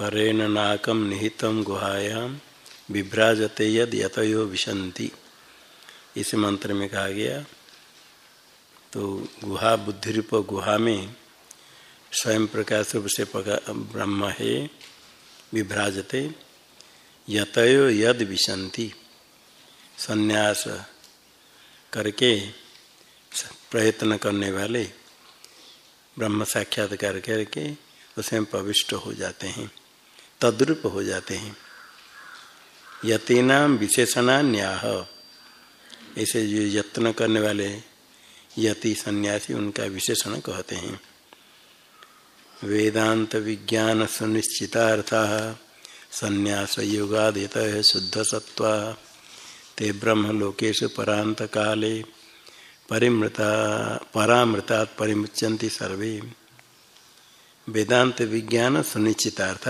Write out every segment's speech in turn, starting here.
परेण नाकम निहितम गुहायाम विभ्राजते यद यतयो विशंति इस मंत्र में कहा गया तो गुहा बुद्धि रूप गुहा में स्वयं प्रकाश रूप से ब्रह्म है विभ्राजते यतयो यद विशंति संन्यास करके प्रयत्न करने वाले ब्रह्म साक्षात्कार करके उसमें प्रविष्ट हो जाते हैं। तद्रूप हो जाते हैं। यतीनाम विशेषणा न्याह ऐसे जो यत्न करने वाले यति सन्यासी उनका विशेषण कहते हैं। वेदांत विज्ञान सुनिश्चितार्थ संन्यास योगादित शुद्ध सत्वा ते ब्रह्म लोकेश परांत काले परिमृता परामृता परिमुच्यंती सर्वे। वेदांत विज्ञान सुनिश्चितार्थ।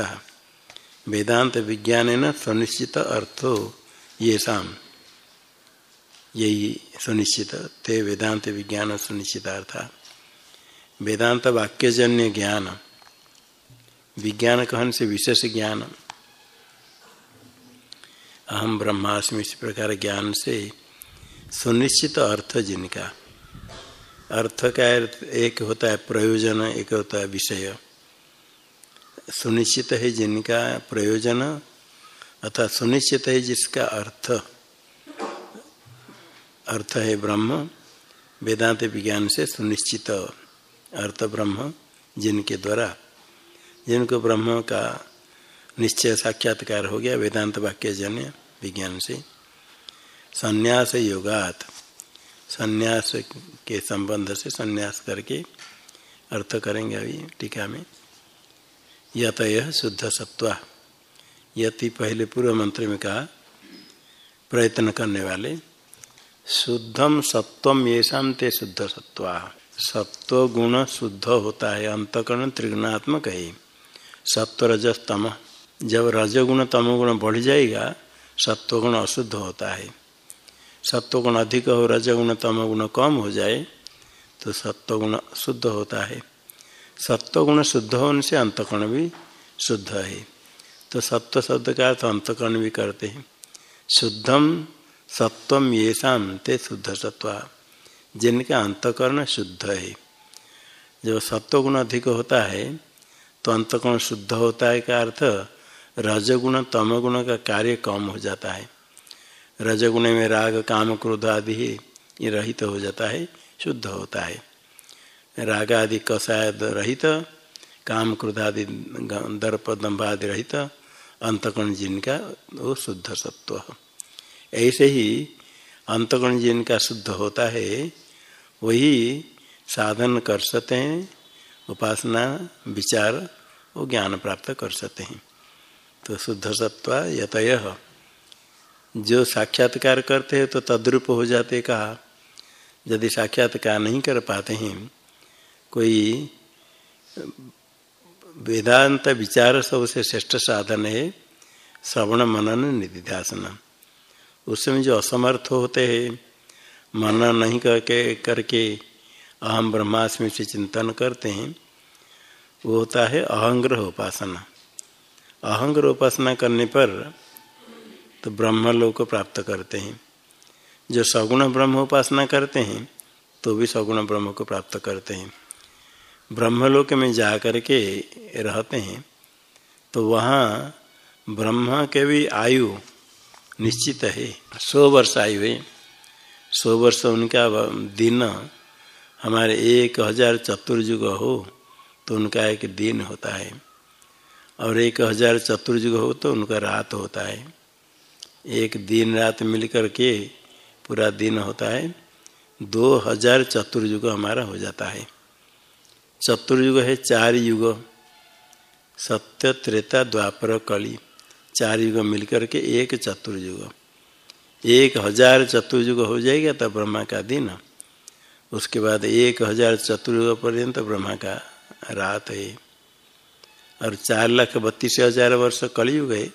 वेदांत विज्ञान सुनिश्चित अर्थो ये शाम यही सुनिश्चित थे वेदांत विज्ञान सुनिश्चितार्थ। वेदांत वाक्यजन्य ज्ञान। विज्ञान कहन से विशेष ज्ञान। अहम ब्रह्मास्मि इस प्रकार ज्ञान से सुनिश्चित अर्थ जिनका। अर्थ का एक होता है प्रयोजन, एक होता है विषय। सुनिश्चित है जिनका प्रयोजन अथवा सुनिश्चित है जिसका अर्थ। अर्थ है ब्रह्म, वेदांत विज्ञान से सुनिश्चित अर्थ ब्रह्म जिनके द्वारा। जिनको ब्रह्म का निश्चय साक्षात्कार हो गया वेदांत वाक्य जन्य विज्ञान से। संन्यास योगात, संन्यास के संबंध से संन्यास करके अर्थ करेंगे अभी टीका में। यत शुद्ध सत्वा। यति पहले पूर्व मंत्र में कहा, प्रयत्न करने वाले, शुद्धम सत्वम ये ते शुद्ध सत्वा। सत्व गुण शुद्ध होता है, अंतकरण त्रिगुणात्मक है। सत्व रजस तम जब रजगुण तमोगुण बढ़ जाएगा सत्वगुण अशुद्ध होता है। सत्वगुण अधिक हो, रजगुण तम गुण कम हो जाए तो सत्वगुण शुद्ध होता है। सत्वगुण शुद्ध होने से अंतकरण भी शुद्ध है। तो सत्व शब्द का अर्थ अंतकरण भी करते हैं। शुद्धम सत्वम ये शाम ते शुद्ध सत्व जिनका अंतकरण शुद्ध है। जब सत्वगुण अधिक होता है तो अंतकरण शुद्ध होता है का अर्थ रजगुण, तमगुण का कार्य कम हो जाता है। रजगुण में राग, काम, क्रोध आदि ये रहित हो जाता है, शुद्ध होता है। राग आदि कषायद रहित काम क्रोधादि दर्प दम्भ आदि रहित अंतकरण जिनका वो शुद्ध सत्व ऐसे ही अंतगुण जिनका शुद्ध होता है, वही साधन कर सकते हैं, उपासना, विचार वो ज्ञान प्राप्त कर सकते हैं। तो शुद्ध सत्व यतय। जो साक्षात्कार करते हैं तो तद्रूप हो जाते कहा। यदि साक्षात्कार नहीं कर पाते हैं कोई वेदांत विचार सबसे श्रेष्ठ साधन है, श्रवण मनन निधिध्यासन उसमें जो असमर्थ होते हैं मनन नहीं करके करके अहम ब्रह्मास्मि से चिंतन करते हैं, वो होता है अहंग्रह उपासना। अहंग्रह उपासना करने पर तो ब्रह्मलोक को प्राप्त करते हैं। जो सगुण ब्रह्म उपासना करते हैं तो भी सगुण ब्रह्म को प्राप्त करते हैं। ब्रह्मलोक में जा करके रहते हैं तो वहाँ ब्रह्म के भी आयु निश्चित है। सौ वर्ष आयु है। सौ वर्ष उनका दिन हमारे एक हज़ार चतुर्युग हो तो उनका एक दिन होता है। और एक हज़ार चतुर्युग हो तो उनका रात होता है। एक दिन रात मिलकर के पूरा दिन होता है। दो हज़ार चतुर्युग हमारा हो जाता है। चतुर्युग है चार युग सत्य, त्रेता, द्वापर, कली। चार युग मिलकर के एक चतुर्युग। एक हज़ार चतुर्युग हो जाएगा तब ब्रह्मा का दिन। उसके बाद एक हज़ार चतुर्युग पर्यंत ब्रह्मा का रात है। और चार लाख बत्तीस हज़ार वर्ष कलयुग है।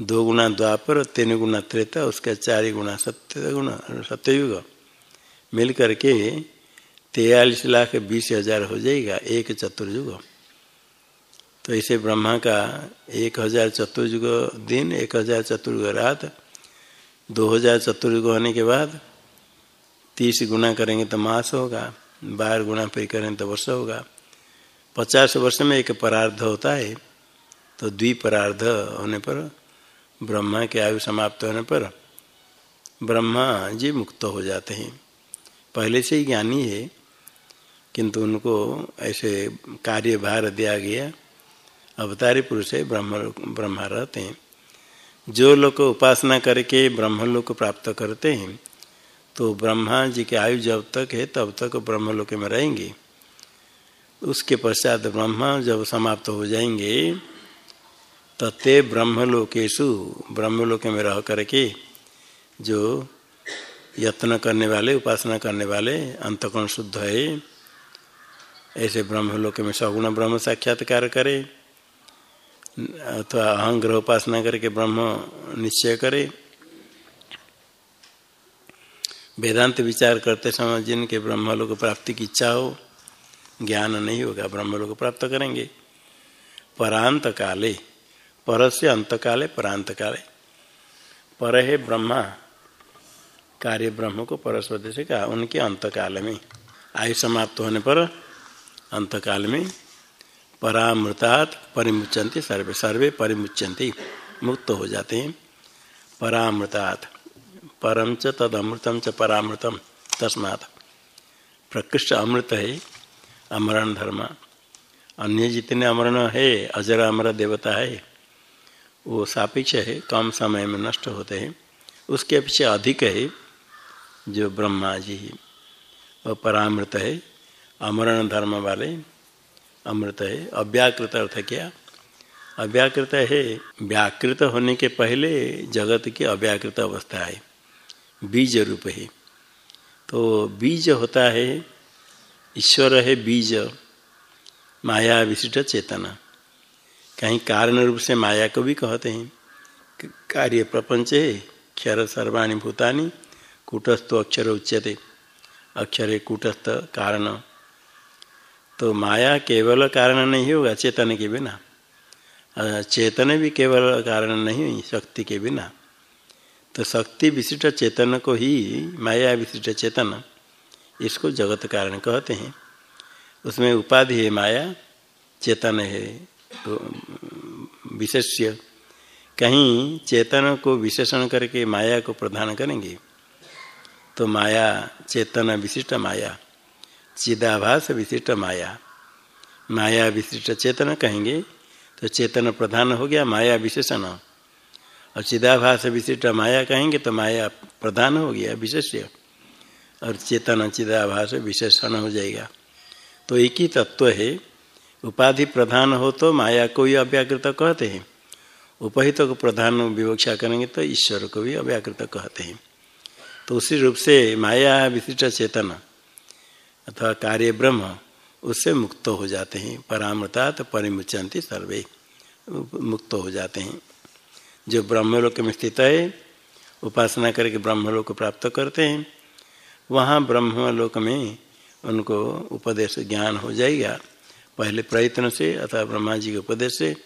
दो गुना द्वापर, तीन गुना त्रेता, उसका चार गुना सत्य गुण सत्ययुग। मिल करके तेयालीस लाख बीस हज़ार हो जाएगा, एक चतुर्युग। तो इसे ब्रह्मा का एक हज़ार चतुर्युग दिन, एक हज़ार चतुर्युग रात, दो हज़ार चतुर्युग होने के बाद तीस गुना करेंगे तो मास होगा, बारह गुना फिर करेंगे तो वर्ष होगा। पचास वर्ष में एक परार्ध होता है तो द्विपरार्ध होने पर, ब्रह्मा के आयु समाप्त होने पर ब्रह्मा जी मुक्त हो जाते हैं। पहले से ही ज्ञानी है किंतु उनको ऐसे कार्यभार दिया गया। अवतारी पुरुष है, ब्रह्म ब्रह्मा रहते हैं। जो लोग उपासना करके ब्रह्म लोक प्राप्त करते हैं तो ब्रह्मा जी के आयु जब तक है, तब तक ब्रह्म लोक में रहेंगे। उसके पश्चात ब्रह्मा जब समाप्त हो जाएँगे, तत्ते ब्रह्मलोकेशु, ब्रह्मलोक में रह करके जो यत्न करने वाले, उपासना करने वाले अंतकोण शुद्ध है ऐसे ब्रह्मलोक में सगुण ब्रह्म साक्षात्कार करे, अथवा अहंग्रह उपासना करके ब्रह्म निश्चय करे। वेदांत विचार करते समय जिनके ब्रह्मलोक प्राप्ति की इच्छा हो, ज्ञान नहीं होगा, ब्रह्मलोक प्राप्त करेंगे। परांत काले पर से अंत काले, परांत काले। पर है ब्रह्मा, कार्य ब्रह्म को परस्पति से कहा उनके अंत काल में आयु समाप्त होने पर अंत काल में परामृतात परिमुचंती सर्वे सर्वे परिमुचंती मुक्त हो जाते हैं। परामृतात परम च तद अमृतम च परामृतम तस्मात्। प्रकृष्ट अमृत है, अमरण धर्म। अन्य जितने अमरण है, अजर अमर देवता है, वो सापेक्ष है, कम समय में नष्ट होते हैं। उसके अपेक्षा अधिक है, जो ब्रह्मा जी वह परामृत है अमरण धर्म वाले अमृत है, अव्याकृत अर्थ क्या? अव्याकृत है, व्याकृत होने के पहले जगत की अव्याकृत अवस्था है, बीज रूप है। तो बीज होता है, ईश्वर है बीज, माया विशिष्ट चेतना। कहीं कारण रूप से माया को भी कहते हैं। कार्य प्रपंच है, क्षर सर्वाणी भूतानी, कूटस्थ अक्षर उच्यते। अक्षर कूटस्थ, कारण तो माया केवल कारण नहीं होगा, चेतन के बिना। चेतन भी केवल कारण नहीं हुई शक्ति के बिना। तो शक्ति विशिष्ट चेतन को ही, माया विशिष्ट चेतन, इसको जगत कारण कहते हैं। उसमें उपाधि है माया, चेतन है विशेष्य। कहीं चेतन को विशेषण करके माया को प्रदान करेंगे तो माया चेतन विशिष्ट माया। चिदाभास विशिष्ट माया। माया विशिष्ट चेतन कहेंगे तो चेतन प्रधान हो गया, माया विशेषण। और चिदाभास विशिष्ट माया कहेंगे तो माया प्रधान हो गया, विशेष्य। और चेतन चिदाभास विशेषण हो जाएगा। तो एक ही तत्व है, उपाधि प्रधान हो तो माया को ही अव्याकृत कहते हैं। उपहित को प्रधान विवक्षा करेंगे तो ईश्वर को भी अव्याकृत कहते हैं। तो उसी रूप से माया विशिष्ट चेतन अथवा कार्य ब्रह्म उससे मुक्त हो जाते हैं। परामृता तो परिमुचंती सर्वे। मुक्त हो जाते हैं। जो ब्रह्मलोक में स्थित है, उपासना करके ब्रह्मलोक को प्राप्त करते हैं, वहाँ ब्रह्मलोक में उनको उपदेश ज्ञान हो जाएगा। पहले प्रयत्न से अथवा ब्रह्मा जी के उपदेश से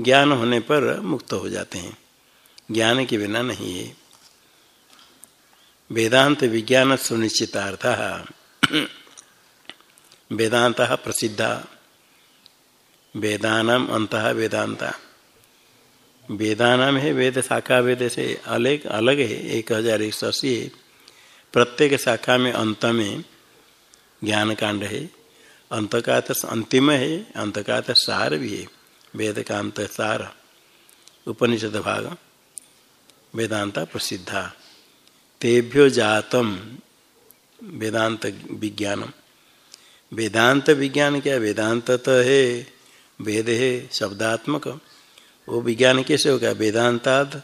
ज्ञान होने पर मुक्त हो जाते हैं। ज्ञान के बिना नहीं है। वेदांत विज्ञान सुनिश्चितार्थ। वेदांत प्रसिद्धा। वेदानाम अंत वेदांता वेदानाम है वेद शाखा वेद से अलग अलग है। एक हज़ार एक सौ अस्सी है। प्रत्येक शाखा में अंत में ज्ञान कांड है। अंत का अंतिम है। अंत का सार भी है। वेद का अंत सार। उपनिषद भाग। वेदांता प्रसिद्धा। तेभ्यो जातम। वेदांत विज्ञानम। वेदांत विज्ञान क्या? वेदांत तो है, वेद है, शब्दात्मक। वो विज्ञान कैसे होगा? वेदांताद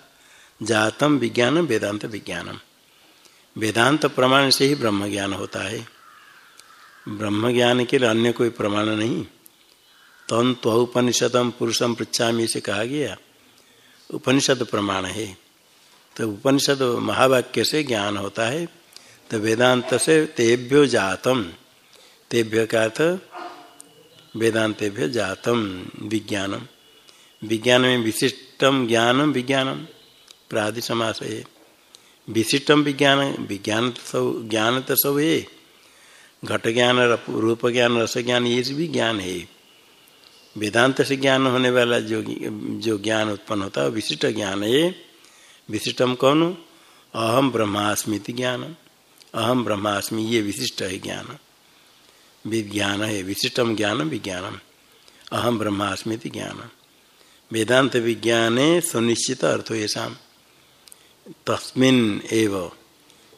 जातम विज्ञान, वेदांत विज्ञानम। वेदांत प्रमाण से ही ब्रह्म ज्ञान होता है। ब्रह्म ज्ञान के लिए अन्य कोई प्रमाण नहीं। तन त्वपनिषदम पुरुषम पृछामी से कहा गया। उपनिषद प्रमाण है। तो उपनिषद महावाक्य से ज्ञान होता है। तो वेदांत से तेभ्यो जातम। तेभ्य का अर्थ वेदांत भी जातम, विज्ञानम। विज्ञान में विशिष्टम ज्ञानम, विज्ञानम। प्रादि समास है। विशिष्टम विज्ञान विज्ञान तो सब ज्ञान तो सब है। घट ज्ञान, रूप ज्ञान, रस ज्ञान, ये भी ज्ञान है। वेदांत से ज्ञान होने वाला जो जो ज्ञान उत्पन्न होता है विशिष्ट ज्ञान है। विशिष्टम कौन? अहम ब्रह्मास्मिति ज्ञान अहम ब्रह्मास्मि, ये विशिष्ट है ज्ञान। विज्ञान है, विशिष्टम ज्ञान विज्ञानम। अहम ब्रह्मास्मिति ज्ञान वेदांत विज्ञाने सुनिश्चित अर्थ ये तस्मिन एव।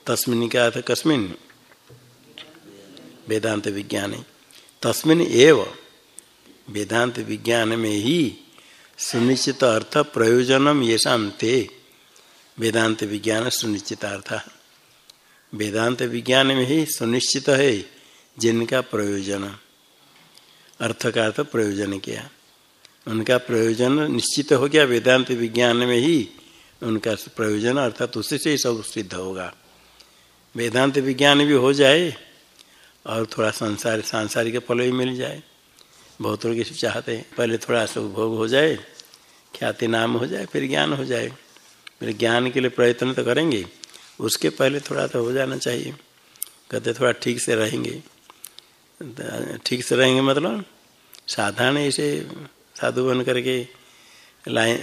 तस्मिन का अर्थ कस्मिन? वेदांत विज्ञान। तस्मिन एव। वेदांत विज्ञान में ही सुनिश्चित अर्थ प्रयोजनम ये ते। वेदांत विज्ञान सुनिश्चित अर्थ। वेदांत विज्ञान में ही सुनिश्चित है जिनका प्रयोजन। अर्थ का अर्थ प्रयोजन किया। उनका प्रयोजन निश्चित हो गया वेदांत विज्ञान में ही। उनका प्रयोजन अर्थात उसी से ही सब सिद्ध होगा। वेदांत विज्ञान भी हो जाए और थोड़ा संसार, सांसारिक फल भी मिल जाए। बहुत लोग इसे चाहते हैं। पहले थोड़ा सा उपभोग हो जाए, ख्याति नाम हो जाए, फिर ज्ञान हो जाए। फिर ज्ञान के लिए प्रयत्न तो करेंगे। उसके पहले थोड़ा तो हो जाना चाहिए। कहते थोड़ा ठीक से रहेंगे। ठीक से रहेंगे मतलब साधारण ऐसे साधु बन करके, लाइन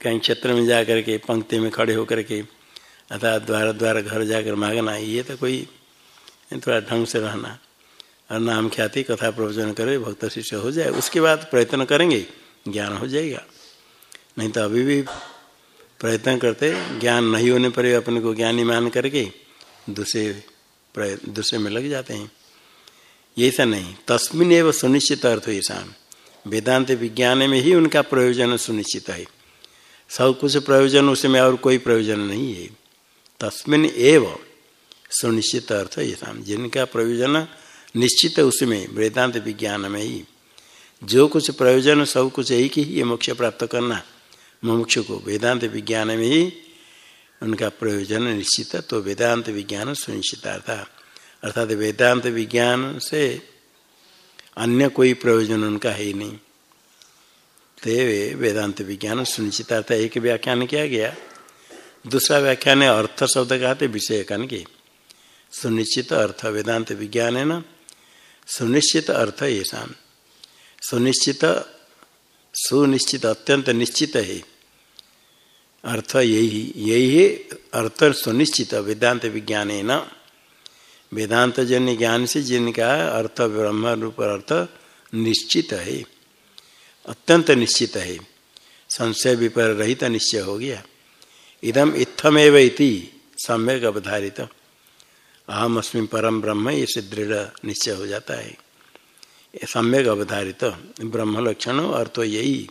कहीं क्षेत्र में जा करके, पंक्ति में खड़े होकर के अर्थात द्वारा द्वारा घर जाकर मांगना, ये तो कोई थोड़ा ढंग से रहना। और नाम ख्याति, कथा प्रवचन करे, भक्त शिष्य हो जाए, उसके बाद प्रयत्न करेंगे, ज्ञान हो जाएगा। नहीं तो अभी भी प्रयत्न करते, ज्ञान नहीं होने पर अपने को ज्ञानी मान करके दूसरे दूसरे में लग जाते हैं। ये ऐसा नहीं। तस्मिन एवं सुनिश्चित अर्थ ऐसा वेदांत विज्ञान में ही उनका प्रयोजन सुनिश्चित है। सब कुछ प्रयोजन, उसमें और कोई प्रयोजन नहीं है। तस्मिन एव सुनिश्चित अर्थ ये जिनका प्रयोजन निश्चित है, उसमें वेदांत विज्ञान में ही। जो कुछ प्रयोजन, सब कुछ एक ही है, मोक्ष प्राप्त करना। मोक्ष को वेदांत विज्ञान में ही उनका प्रयोजन निश्चित तो वेदांत विज्ञान सुनिश्चितार्थ अर्थात वेदांत विज्ञान से अन्य कोई प्रयोजन उनका है ही नहीं। ते वेदांत विज्ञान सुनिश्चितार्थ एक व्याख्यान किया गया। दूसरा व्याख्यान है, अर्थ शब्द का आते विषय कन के। सुनिश्चित अर्थ वेदांत विज्ञान है ना? सुनिश्चित अर्थ ये शाम सुनिश्चित सुनिश्चित अत्यंत निश्चित है। अर्थ यही यही है। अर्थ सुनिश्चित वेदांत विज्ञान है न। वेदांत जन्य ज्ञान से जिनका अर्थ ब्रह्म रूप अर्थ निश्चित है, अत्यंत निश्चित है, संशय विपर रहित निश्चय हो गया। इदम इत्थमेव इति, सम्यक अवधारित। अहम अस्मिन परम ब्रह्म, ये दृढ़ निश्चय हो जाता है। सम्यक अवधारित ब्रह्म लक्षण, अर्थ यही।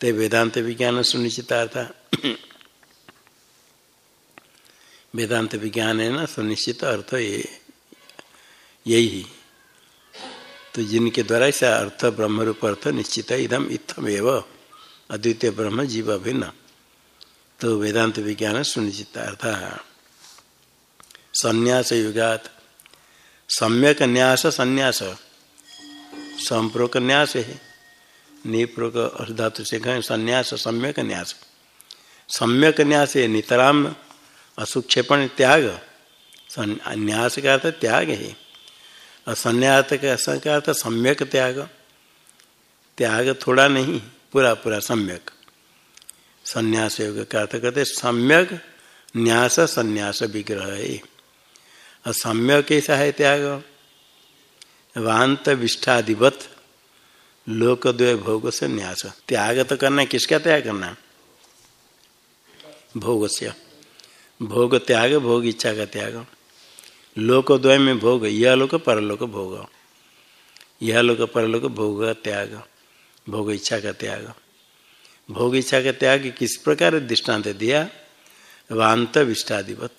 ते वेदांत विज्ञान सुनिश्चिता था वेदांत विज्ञान है ना सुनिश्चित अर्थ ये यही तो जिनके द्वारा ऐसा अर्थ ब्रह्म रूप अर्थ निश्चित है इदम इत्थम एवं अद्वितीय ब्रह्म जीव अभिन्न तो वेदांत विज्ञान सुनिश्चितार्थ संन्यास युगात सम्यक न्यास संन्यास संप्रोक न्यास है निप्रोक धातु से कहें, संन्यास, सम्यक न्यास। सम्यक न्यास है, नितराम, असुक्षेपण, त्याग। न्यास का अर्थ त्याग है। और संन्यास का अर्थ सम्यक त्याग। त्याग थोड़ा नहीं पूरा पूरा सम्यक। संन्यास योग का अर्थ कहते सम्यक न्यास, संन्यास विग्रह है। और सम्यक कैसा है त्याग? वांत विष्ठाधिपत लोकद्वय भोग से न्यास। त्याग तो करना है, किसका त्याग करना भोग से भोग त्याग, भोग इच्छा का त्याग। लोकद्वय में भोग, यह लोक परलोक भोग। यह लोक परलोक भोग का त्याग। भोग इच्छा का त्याग। भोग इच्छा का त्याग किस प्रकार दृष्टांत दिया? वांत विष्टाधिपत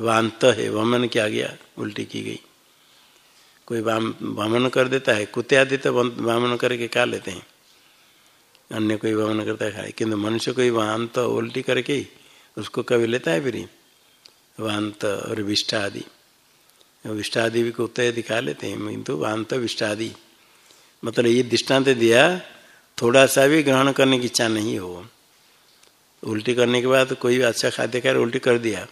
वांत है, वमन किया गया? उल्टी की गई। कोई भ्रमण कर देता है, कुत्ते आदि तो भ्रमण करके खा लेते हैं। अन्य कोई भ्रमण करता है, खाए। किंतु मनुष्य कोई वांत उल्टी करके उसको कभी लेता है फिर वांत और विष्ठा आदि विष्टादि भी कुत्ते उत्तर दिखा लेते हैं, किंतु वांत विष्टादि मतलब ये दृष्टांत दिया, थोड़ा सा भी ग्रहण करने की इच्छा नहीं हो। उल्टी करने के बाद कोई अच्छा खाद्य खा उल्टी कर दिया।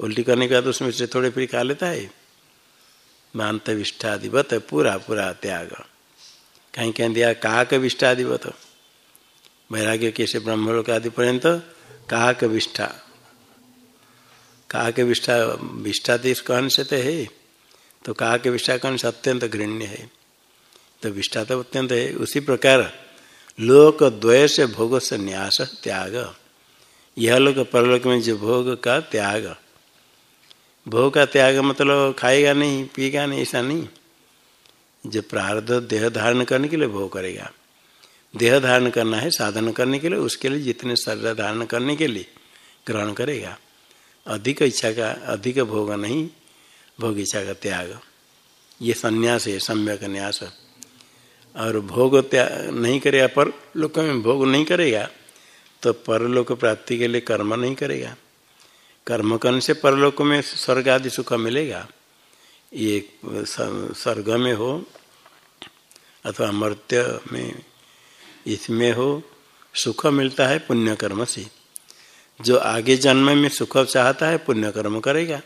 उल्टी करने के बाद उसमें से थोड़े फिर खा लेता है। मानत विष्ठाधिपत पूरा पूरा त्याग। कहीं कहीं दिया, काक विष्ठाधिपत। वैराग्य कैसे ब्रह्मलोक आदि पर्यंत काक विष्ठा। काक विष्ठा विष्ठा तो कहन से तो है। तो काक विष्ठा कहन से अत्यंत घृण्य है। तो विष्ठा तो अत्यंत है। उसी प्रकार लोक द्वय से भोग से न्यास, त्याग। यह लोग परलोक में जो भोग का त्याग। भोग का त्याग मतलब खाएगा नहीं, पिएगा नहीं, ऐसा नहीं। जो प्रारब्ध देह धारण करने के लिए भोग करेगा। देह धारण करना है, साधन करने के लिए, उसके लिए जितने शरीर धारण करने के लिए ग्रहण करेगा। अधिक इच्छा का, अधिक भोग नहीं, भोग इच्छा का त्याग। ये संन्यास है, सम्यक न्यास। और भोग त्याग नहीं करेगा, पर लोक में भोग नहीं करेगा तो परलोक प्राप्ति के लिए कर्म नहीं करेगा। कर्म करने से परलोक में स्वर्ग आदि सुख मिलेगा। ये स्वर्ग में हो अथवा मर्त्य में, इसमें हो, सुख मिलता है पुण्य कर्म से। जो आगे जन्म में सुख चाहता है पुण्य कर्म करेगा।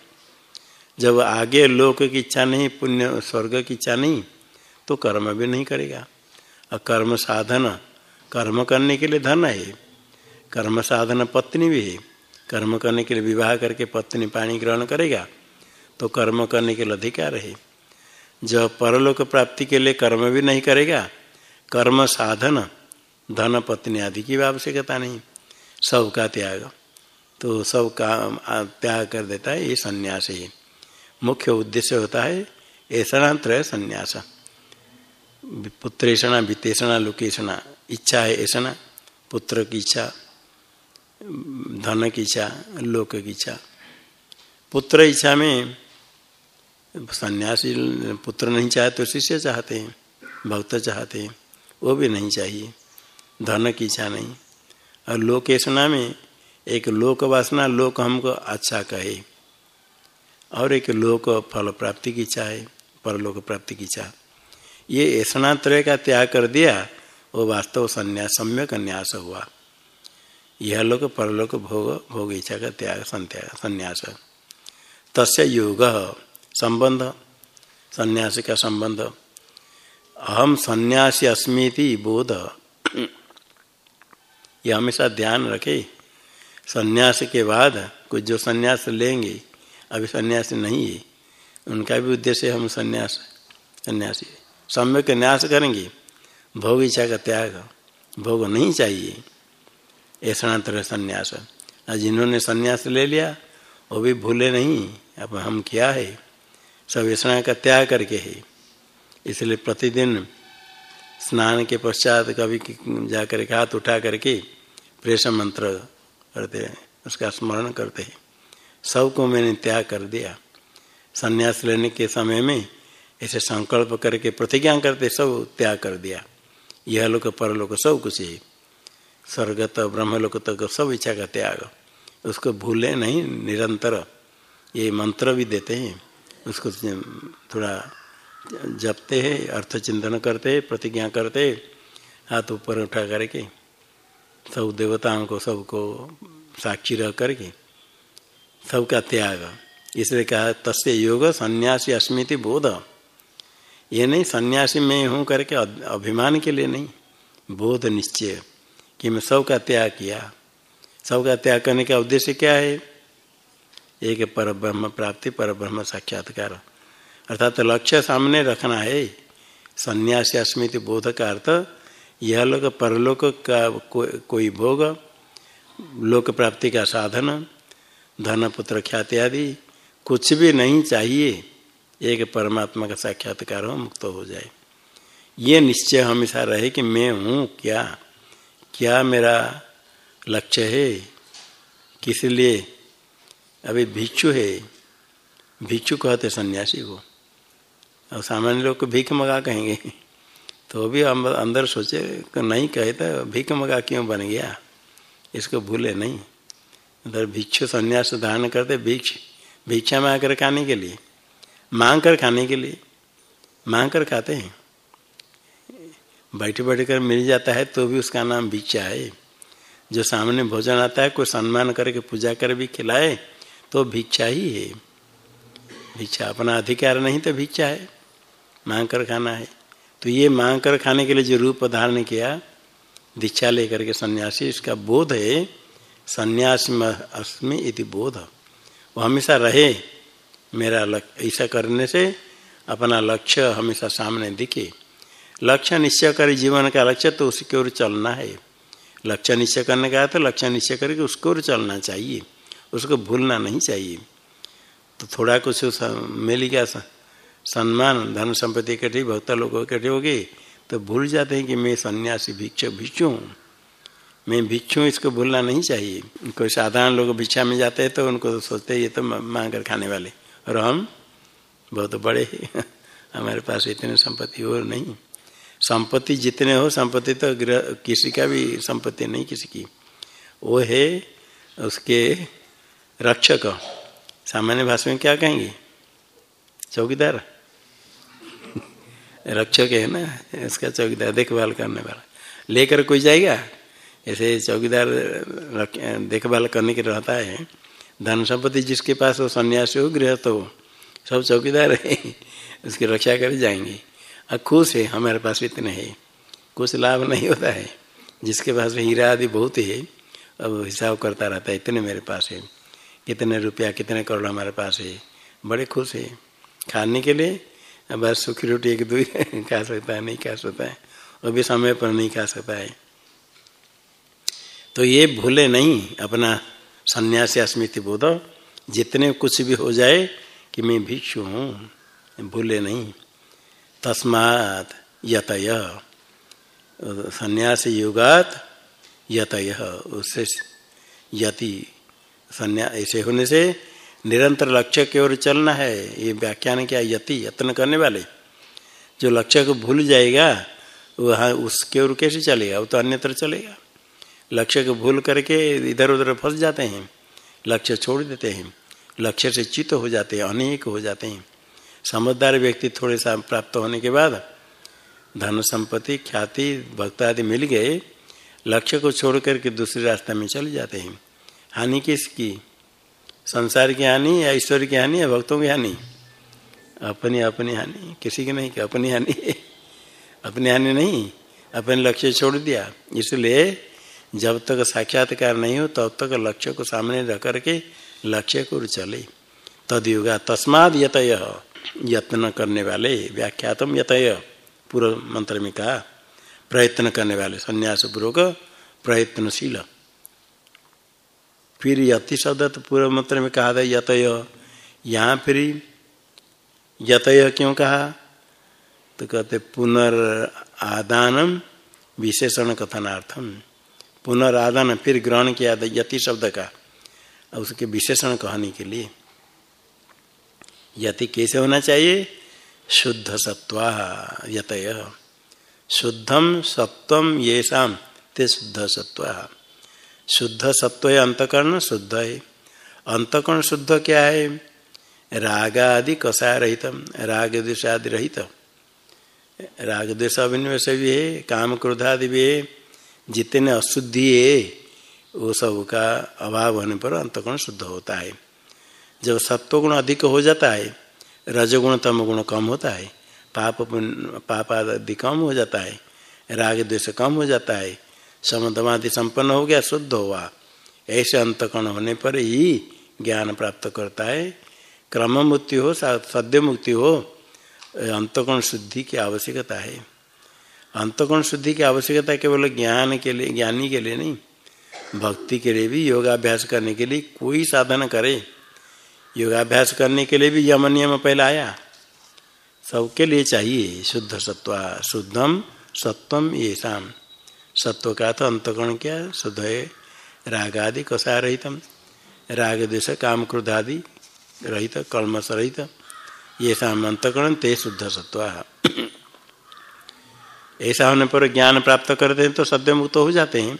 जब आगे लोक की इच्छा नहीं, पुण्य, स्वर्ग की इच्छा नहीं तो कर्म भी नहीं करेगा। और कर्म साधन, कर्म करने के लिए धन है। कर्म साधन पत्नी भी है। कर्म करने के लिए विवाह करके पत्नी पानी ग्रहण करेगा तो कर्म करने के लिए अधिकार है। जब परलोक प्राप्ति के लिए कर्म भी नहीं करेगा, कर्म साधन, धन, पत्नी आदि की आवश्यकता नहीं, सबका त्याग। तो सब का त्याग कर देता है, ये संन्यास ही। मुख्य उद्देश्य होता है ऐसा त्रय संन्यास। पुत्रेषणा वित्तेषणा लोकेशणा इच्छा है ऐसा पुत्र की इच्छा धन की इच्छा, लोक की इच्छा। पुत्र इच्छा में सन्यासी पुत्र नहीं चाहे तो शिष्य चाहते हैं, भक्त चाहते हैं, वो भी नहीं चाहिए। धन की इच्छा नहीं। और लोकेशना में एक लोक वासना, लोक हमको अच्छा कहे। और एक लोक फल प्राप्ति की इच्छा है, परलोक प्राप्ति की इच्छा। ये ऐसा त्रय का त्याग कर दिया, वो वास्तव संन्यास, सम्यक न्यास हुआ। यह लोक परलोक भोग भोग इच्छा का त्याग संत्याग संन्यास तस्य योग, संबंध, संन्यास का संबंध। अहम संन्यासी अस्मृति बोध। यह हमेशा ध्यान रखे। संन्यास के बाद कुछ जो संन्यास लेंगे, अभी संन्यास नहीं है। उनका भी उद्देश्य हम संन्यास, सन्यासी। सम्यक न्यास करेंगे। भोग इच्छा का त्याग, भोग नहीं चाहिए। ऐसा तरह संन्यास जिन्होंने संन्यास ले लिया, वो भी भूले नहीं। अब हम क्या है? सब ऐसा का त्याग करके है। इसलिए प्रतिदिन स्नान के पश्चात कभी जाकर हाथ उठा करके प्रेस मंत्र करते हैं, उसका स्मरण करते हैं। सबको मैंने त्याग कर दिया। संन्यास लेने के समय में ऐसे संकल्प करके प्रतिज्ञा करते, सब त्याग कर दिया। यह लोग परलोक सब कुछ है। स्वर्गत ब्रह्मलोक तक सब इच्छा का त्याग। उसको भूले नहीं, निरंतर ये मंत्र भी देते हैं। उसको थोड़ा जपते हैं, अर्थ चिंतन करते हैं, प्रतिज्ञा करते हाथ ऊपर उठा करके, सब देवताओं को, सबको साक्षी रह करके, सबका त्याग। इसलिए कहा, तस्य योग सन्यासी अस्मृति बोध। ये नहीं, सन्यासी में हूँ करके अभिमान के लिए नहीं, बोध निश्चय। कि मैं सबका त्याग किया। सबका त्याग करने का उद्देश्य क्या है? एक पर ब्रह्म प्राप्ति पर ब्रह्म साक्षात्कार। अर्थात तो लक्ष्य सामने रखना है। संन्यासी अस्मृति बोध का अर्थ यह लोग परलोक का को, कोई भोग लोक प्राप्ति का साधन धन पुत्र ख्याति आदि कुछ भी नहीं चाहिए। एक परमात्मा का साक्षात्कार हो मुक्त हो जाए। ये निश्चय हमेशा रहे कि मैं हूँ क्या? क्या मेरा लक्ष्य है? किस लिए? अभी भिक्षु है। भिक्षु कहते सन्यासी को। और सामान्य लोग को भीख मगा कहेंगे। तो भी अंदर सोचे नहीं कहे तो भीख मगा क्यों बन गया? इसको भूले नहीं। उधर भिक्षु संन्यास धारण करते भिक्ष, भिक्षा मांग कर खाने के लिए। मांग कर खाने के लिए। मांग कर खाते हैं। बैठे बैठे कर मिल जाता है तो भी उसका नाम भिक्षा है। जो सामने भोजन आता है, कोई सम्मान करके पूजा कर भी खिलाए तो भिक्षा ही है। भिक्षा अपना अधिकार नहीं तो भिक्षा है मांग कर खाना है। तो ये मांग कर खाने के लिए जो रूप धारण किया, दीक्षा लेकर के सन्यासी, इसका बोध है, संन्यास अस्मि इति बोध। वो हमेशा रहे मेरा ऐसा करने से अपना लक्ष्य हमेशा सामने दिखे। लक्ष्य निश्चय करे जीवन का लक्ष्य तो उसकी ओर चलना है। लक्ष्य निश्चय करने का तो लक्ष्य निश्चय करके उसको ओर चलना चाहिए। उसको भूलना नहीं चाहिए। तो थोड़ा कुछ मिल गया सम्मान, धन संपत्ति इकट्ठी, भक्ता लोग इकट्ठे हो गए तो भूल जाते हैं कि मैं सन्यासी, भिक्षु भिक्षु हूँ। मैं भिक्षु इसको भूलना नहीं चाहिए। कोई साधारण लोग भिक्षा में जाते हैं तो उनको तो सोचते ये तो मांग कर खाने वाले। और हम बहुत बड़े हैं। हमारे पास इतने संपत्ति और नहीं। संपत्ति जितने हो, संपत्ति तो ग्रह, किसी का भी संपत्ति नहीं किसी की। वो है उसके रक्षक। सामान्य भाषा में क्या कहेंगे? चौकीदार। रक्षक है ना इसका चौकीदार, देखभाल करने वाला। लेकर कोई जाएगा? ऐसे चौकीदार देखभाल करने के रहता है। धन संपत्ति जिसके पास हो, सन्यासी हो, गृहस्थ हो, सब चौकीदार है। उसकी रक्षा कर जाएँगे। और खुश है हमारे पास इतने है। कुछ लाभ नहीं होता है। जिसके पास हीरा आदि बहुत है, अब हिसाब करता रहता है, इतने मेरे पास है। कितने रुपया, कितने करोड़ हमारे पास है। बड़े खुश है। खाने के लिए, अब बस सूखी रोटी एक दो खा सकता है, नहीं खा सकता है। वो भी समय पर नहीं खा सकता है। तो ये भूले नहीं अपना सन्यासी स्मृति बोध। जितने कुछ भी हो जाए कि मैं भिक्षु हूँ, भूले नहीं। तस्मात यतय। संन्यास युगात यतय। उससे यति संन्या, ऐसे होने से निरंतर लक्ष्य की ओर चलना है। ये व्याख्यान क्या यति, यत्न करने वाले। जो लक्ष्य को भूल जाएगा, वहाँ उसके ओर कैसे चलेगा? वो तो अन्यत्र चलेगा। लक्ष्य को भूल करके इधर उधर फंस जाते हैं। लक्ष्य छोड़ देते हैं। लक्ष्य से चित्त हो जाते हैं, अनेक हो जाते हैं। समझदार व्यक्ति थोड़े सा प्राप्त होने के बाद धन संपत्ति, ख्याति, भक्त आदि मिल गए, लक्ष्य को छोड़ करके दूसरे रास्ते में चले जाते हैं। हानि किसकी? संसार की हानि या ईश्वर की हानि या भक्तों की हानि? अपनी अपनी हानि, किसी की नहीं कि अपनी हानि। अपनी हानि नहीं, अपने लक्ष्य छोड़ दिया। इसलिए जब तक साक्षात्कार नहीं हो, तब तक लक्ष्य को सामने रख करके लक्ष्य को चले। तदयुगा तस्माद यत यत्न करने वाले व्याख्यातम यत पूर्व मंत्र में कहा प्रयत्न करने वाले संन्यास पूर्वक प्रयत्नशील। फिर यति शब्द पूर्व मंत्र में कहा था यतय। यहाँ फिर यतय क्यों कहा? तो कहते पुनर्आदानम विशेषण कथनार्थम पुनर्आदान फिर ग्रहण किया था यति शब्द का। उसके विशेषण कहने के लिए। यति कैसे होना चाहिए? शुद्ध सत्वा यतय। शुद्धम सत्वम ये शाम ते शुद्ध सत्वा शुद्ध सत्व अंतकरण शुद्ध है। अंतकरण शुद्ध क्या है? राग आदि कषाय रहित राग आदि रहित राग द्वेश अभिनिवेश भी है काम क्रोध आदि भी है। जितने अशुद्धि है, वो सब का अभाव होने पर अंतकरण शुद्ध होता है। जब सत्वगुण अधिक हो जाता है, रजगुण तम गुण कम होता है, पाप पाप आदि कम हो जाता है, राग द्वेष कम हो जाता है समदमादि संपन्न हो गया, शुद्ध हुआ। ऐसे अंतकरण होने पर ही ज्ञान प्राप्त करता है। क्रम मुक्ति हो सद्य मुक्ति हो अंतकोण शुद्धि की आवश्यकता है। अंतकोण शुद्धि की आवश्यकता केवल ज्ञान के लिए, ज्ञानी के लिए नहीं, भक्ति के लिए भी योगाभ्यास करने के लिए कोई साधन करे। योगाभ्यास करने के लिए भी यम नियम पहले आया। सबके लिए चाहिए, शुद्ध सत्वा, शुद्धम सत्वम ये शाम सत्व का तो अंतकरण क्या, शुद्ध है राग आदि कषाय रहित राग, देश, काम, क्रोध आदि रहित कलमस रहित। ये शाम अंतकरण, ते शुद्ध सत्व। ऐसा होने पर ज्ञान प्राप्त करते हैं तो सद्य मुक्त हो जाते हैं।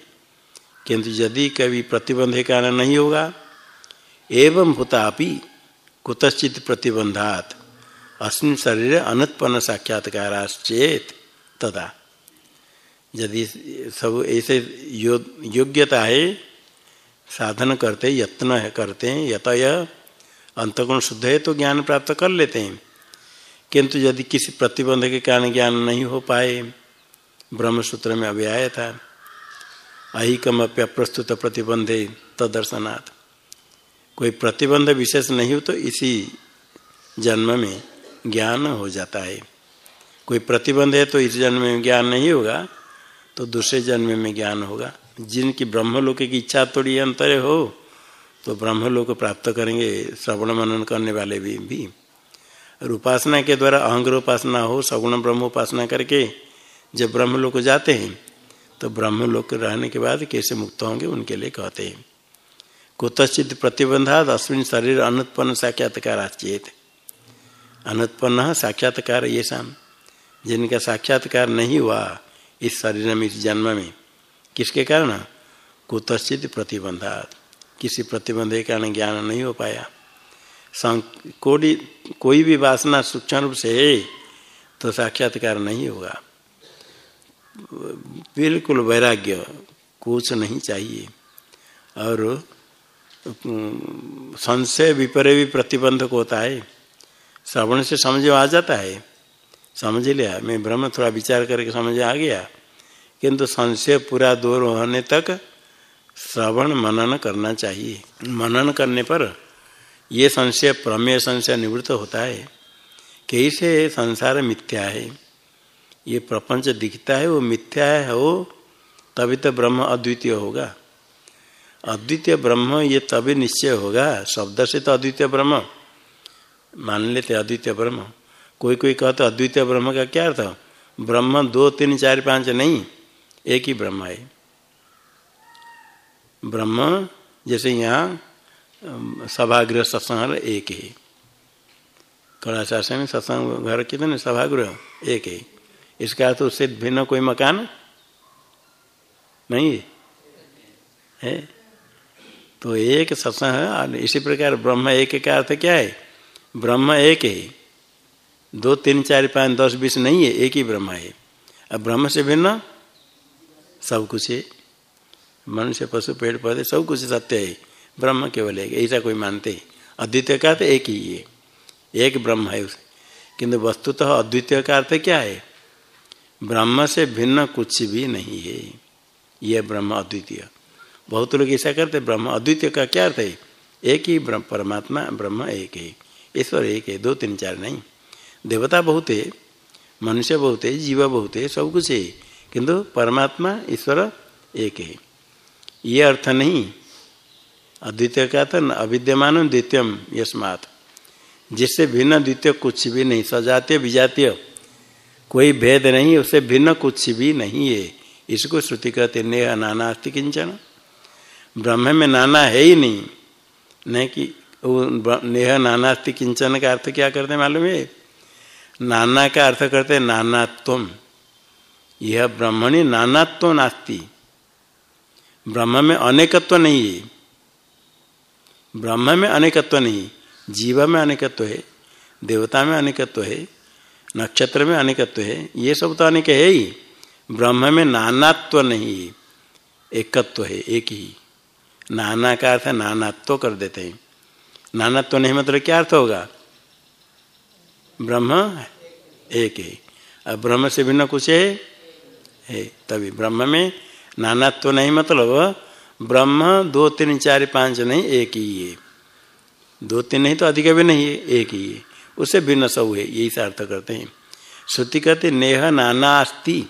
किंतु यदि कभी प्रतिबंध के कारण नहीं होगा एवं भूतापि कुतश्चित प्रतिबंधात अस्मिन शरीर अनुत्पन्न साक्षात्कार चेत तथा यदि सब ऐसे यो, योग्यता है साधन करते यत्न है करते हैं यत अंतगुण शुद्ध है तो ज्ञान प्राप्त कर लेते हैं। किंतु यदि किसी प्रतिबंध के कारण ज्ञान नहीं हो पाए ब्रह्मसूत्र में अभी आया था अहिकम अप्रस्तुत प्रतिबंधे तदर्शनाथ कोई प्रतिबंध विशेष नहीं हो तो इसी जन्म में ज्ञान हो जाता है। कोई प्रतिबंध है तो इस जन्म में ज्ञान नहीं होगा तो दूसरे जन्म में ज्ञान होगा। जिनकी ब्रह्मलोक की इच्छा थोड़ी अंतर हो तो ब्रह्मलोक प्राप्त करेंगे, श्रवण मनन करने वाले भी भी। और उपासना के द्वारा अहंग्र उपासना हो, सगुण ब्रह्म उपासना करके जब ब्रह्मलोक जाते हैं तो ब्रह्मलोक रहने के बाद कैसे मुक्त होंगे, उनके लिए कहते हैं। कुतश्चित प्रतिबंधाद अश्विन शरीर अनुत्पन्न साक्षात्कार चेत। अनुत्पन्न साक्षात्कार ये शाम जिनका साक्षात्कार नहीं हुआ इस शरीर में, इस जन्म में, किसके कारण? कुतश्चित प्रतिबंधात किसी प्रतिबंध के कारण ज्ञान नहीं हो पाया। कोई कोई भी वासना सूक्ष्म रूप से है तो साक्षात्कार नहीं होगा। बिल्कुल वैराग्य, कुछ नहीं चाहिए। और संशय विपरे भी प्रतिबंधक होता है। श्रवण से समझ आ जाता है। समझ लिया। मैं ब्रह्म थोड़ा विचार करके समझ आ गया। किंतु संशय पूरा दूर होने तक श्रवण मनन करना चाहिए। मनन करने पर ये संशय, प्रमेय संशय निवृत्त होता है। कैसे? संसार मिथ्या है। ये प्रपंच दिखता है, वो मिथ्या है हो तभी तो ब्रह्म अद्वितीय होगा। अद्वितीय ब्रह्म, ये तभी निश्चय होगा। शब्द से तो अद्वितीय ब्रह्म। मान लेते अद्वितीय ब्रह्म। कोई कोई कहते अद्वितीय ब्रह्म का क्या अर्थ? ब्रह्म दो, तीन, चार, पाँच नहीं। एक ही ब्रह्म है। ब्रह्म, जैसे यहाँ सभागृह, सत्संग, एक है। कड़ाशासन में सत्संग, घर कितने? सभागृह, एक है। इसका अर्थ उससे भिन्न कोई मकान? नहीं है? तो एक सत्संग है इसी प्रकार ब्रह्म एक का अर्थ क्या है? ब्रह्म एक है। दो, तीन, चार, पाँच, दस, बीस नहीं है, एक ही ब्रह्म है। अब ब्रह्म से भिन्न सब कुछ है। मनुष्य, पशु, पेड़, पौधे सब कुछ सत्य है। ब्रह्म केवल है, ऐसा कोई मानते अद्वितीय का अर्थ एक ही है। एक ब्रह्म है उसे। किंतु वस्तुतः तो अद्वितीय का अर्थ क्या है? ब्रह्म से भिन्न कुछ भी नहीं है। यह ब्रह्म अद्वितीय। बहुत लोग ऐसा करते ब्रह्म अद्वितीय का क्या अर्थ है? एक ही परमात्मा, ब्रह्म एक है। ईश्वर एक है, दो, तीन, चार नहीं। देवता बहुत है, मनुष्य बहुत है, जीव बहुत है, सब कुछ है, किंतु परमात्मा, ईश्वर एक है। ये अर्थ नहीं। अद्वितीय का था अविद्यमान, द्वितीयम, यस्मात। जिससे भिन्न द्वितीय कुछ भी नहीं, सजातीय, विजातीय, कोई भेद नहीं, उससे भिन्न कुछ भी नहीं है। इसको श्रुति कहते नेह नाना अस्थि किंचन। ब्रह्म में नाना है ही नहीं। नहीं कि नेह नानास्ति किंचन का अर्थ क्या करते मालूम है? नाना का अर्थ करते नानात्व यह ब्रह्मणि नानात्व नास्ति। ब्रह्म में अनेकत्व नहीं है। ब्रह्म में अनेकत्व नहीं जीव में अनेकत्व है। देवता में अनेकत्व है। नक्षत्र में अनेकत्व है। ये सब तो अनेक है ही। ब्रह्म में नानात्व नहीं है। एकत्व है, एक ही। नाना का अर्थ नानात्व कर देते हैं। नानात्व नहीं मतलब क्या अर्थ होगा? ब्रह्म एक है। अब ब्रह्म से भिन्न कुछ है? है। तभी ब्रह्म में नानात्व नहीं मतलब ब्रह्म दो, तीन, चार, पाँच नहीं, एक ही है। दो, तीन नहीं तो अधिक भी नहीं है, एक ही है। उससे भिन्न सब है, यही से अर्थ करते हैं। श्रुति कहते, नेह नाना अस्ति,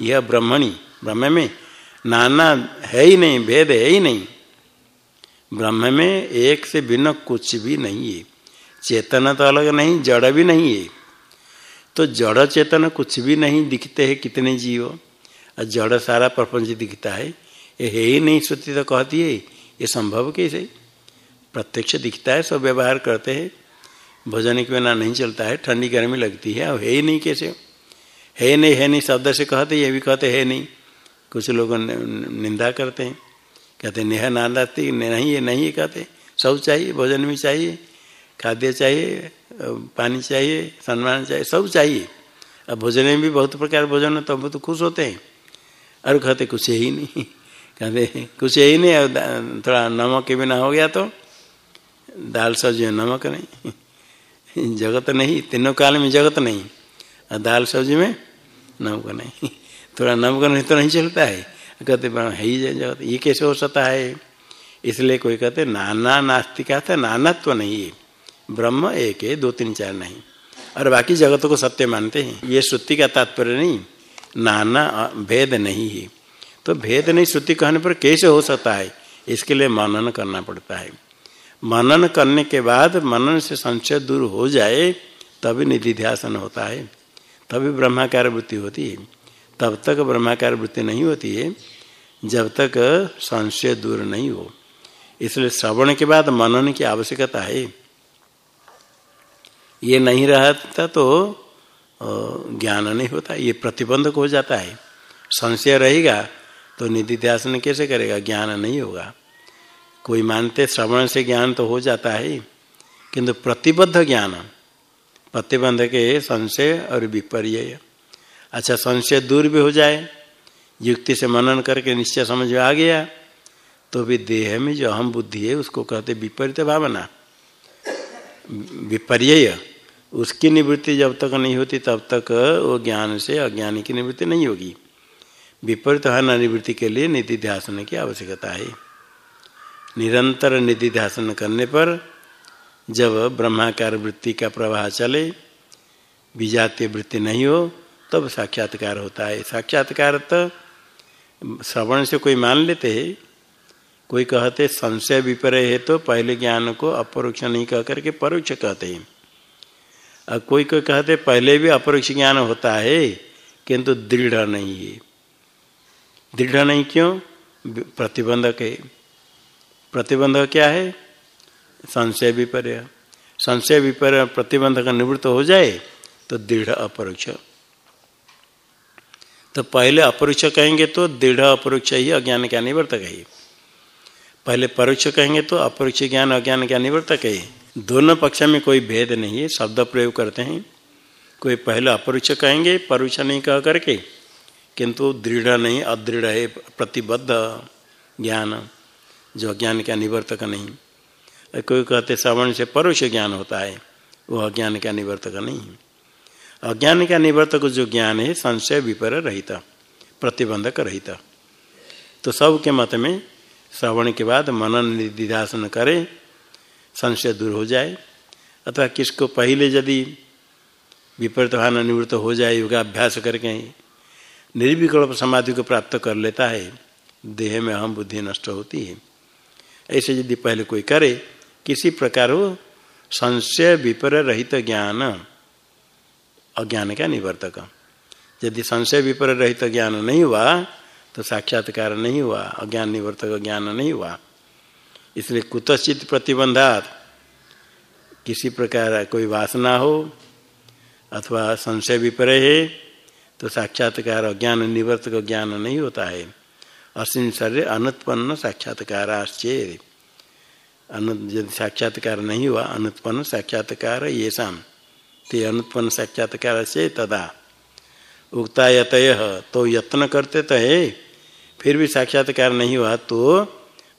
यह ब्रह्मणी। ब्रह्म में नाना है ही नहीं, भेद है ही नहीं। ब्रह्म में एक से भिन्न कुछ भी नहीं है। चेतन तो अलग नहीं, जड़ भी नहीं है। तो जड़ चेतन कुछ भी नहीं दिखते हैं कितने जीव। और जड़ सारा प्रपंच दिखता है। ये है ही नहीं, श्रुति तो कहती है, ये संभव कैसे? प्रत्यक्ष दिखता है, सब व्यवहार करते हैं। भोजन के बिना नहीं चलता है, ठंडी गर्मी लगती है और है ही नहीं कैसे? है नहीं है नहीं, शब्द से कहते ये भी कहते है नहीं। कुछ लोग निंदा करते हैं। कहते नेह ना नादाती नहीं है नहीं कहते सब चाहिए भोजन भी चाहिए खाद्य चाहिए पानी चाहिए सम्मान चाहिए सब चाहिए। अब भोजन में भी बहुत प्रकार भोजन तो, तो खुश होते हैं। और कहते कुछ यही नहीं। कहते कुछ यही नहीं थोड़ा नमक के बिना हो गया तो दाल सब्ज़ी में नमक नहीं। जगत नहीं तीनों काल में जगत नहीं। और दाल सब्ज़ी में नमक नहीं। थोड़ा नमक नहीं तो नहीं चलता है। कहते है ही जगत। ये कैसे हो सकता है? इसलिए कोई कहते, नाना नास्तिका था नानात्व नहीं है। ब्रह्म एक है, दो तीन चार नहीं। और बाकी जगतों को सत्य मानते हैं। ये श्रुति का तात्पर्य नहीं, नाना भेद नहीं है। तो भेद नहीं, श्रुति कहने पर कैसे हो सकता है? इसके लिए मनन करना पड़ता है। मनन करने के बाद मनन से संशय दूर हो जाए, तभी निधि ध्यासन होता है। तभी ब्रह्माकार वृत्ति होती है। तब तक ब्रह्माकार वृत्ति नहीं होती है, जब तक संशय दूर नहीं हो। इसलिए श्रवण के बाद मनन की आवश्यकता है। ये नहीं रहता तो ज्ञान नहीं होता, ये प्रतिबंधक हो जाता है। संशय रहेगा तो निधि ध्यान कैसे करेगा? ज्ञान नहीं होगा। कोई मानते श्रवण से ज्ञान तो हो जाता है, किंतु प्रतिबद्ध ज्ञान प्रतिबंध के संशय और विपर्य अच्छा संशय दूर भी हो जाए, युक्ति से मनन करके निश्चय समझ में आ गया तो भी देह में जो अहम बुद्धि है, उसको कहते विपरीत भावना। विपर्य उसकी निवृत्ति जब तक नहीं होती, तब तक वो ज्ञान से अज्ञान की निवृत्ति नहीं होगी। विपरीत हन निवृत्ति के लिए निधि ध्यासन की आवश्यकता है। निरंतर निधि ध्यासन करने पर जब ब्रह्माकार वृत्ति का प्रवाह चले, विजातीय वृत्ति नहीं हो तब साक्षात्कार होता है। साक्षात्कार तो श्रवण से कोई मान लेते है। कोई कहते संशय विपर्य है तो पहले ज्ञान को अपरोक्ष नहीं कह करके परोक्ष कहते हैं। और कोई कोई कहते पहले भी अपरोक्ष ज्ञान होता है, किंतु दृढ़ नहीं है। दृढ़ नहीं क्यों? प्रतिबंधक है। प्रतिबंधक क्या है? संशय विपर्य। संशय विपर्य प्रतिबंधक निवृत्त हो जाए तो दृढ़ अपरोक्ष। तो पहले अपरोक्ष कहेंगे तो दृढ़ अपरोक्ष ही अज्ञान का निवर्तक है। पहले परोक्ष कहेंगे तो अपरोक्ष ज्ञान, अज्ञान का निवर्तक है। दोनों पक्ष में कोई भेद नहीं है, शब्द प्रयोग करते हैं। कोई पहले अपरोक्ष कहेंगे, परोक्ष नहीं कह करके, किंतु दृढ़ नहीं, अदृढ़ है, प्रतिबद्ध ज्ञान, जो अज्ञान का निवर्तक नहीं। कोई कहते श्रवण से परोक्ष ज्ञान होता है, वो अज्ञान का निवर्तक नहीं। अज्ञान का निवर्तक जो ज्ञान है, संशय विपर रहित, प्रतिबंधक रहित। तो सबके मत में श्रवण के बाद मनन निधिध्यासन करे, संशय दूर हो जाए, अथवा किसको पहले यदि विपरीत भावना निवृत्त हो जाए, योगाभ्यास करके निर्विकल्प समाधि को प्राप्त कर लेता है, देह में अहम बुद्धि नष्ट होती है। ऐसे यदि पहले कोई करे, किसी प्रकार हो, संशय विपर रहित ज्ञान। अज्ञान का निवर्तक? यदि संशय विपर रहित तो ज्ञान नहीं हुआ तो साक्षात्कार नहीं हुआ, अज्ञान निवर्तक ज्ञान नहीं हुआ। इसलिए कुतश्चित प्रतिबंधात, किसी प्रकार कोई वासना हो अथवा संशय विपर्य है तो साक्षात्कार अज्ञान निवर्तक ज्ञान नहीं होता है। अश्विन शरीर अनुत्पन्न साक्षात्कार आश्चर्य यदि साक्षात्कार नहीं हुआ, अनुत्पन्न साक्षात्कार ये शाम ते अनुत्पन्न साक्षात्कार से तदा। उगता यतय तो यत्न करते तो है, फिर भी साक्षात्कार नहीं हुआ तो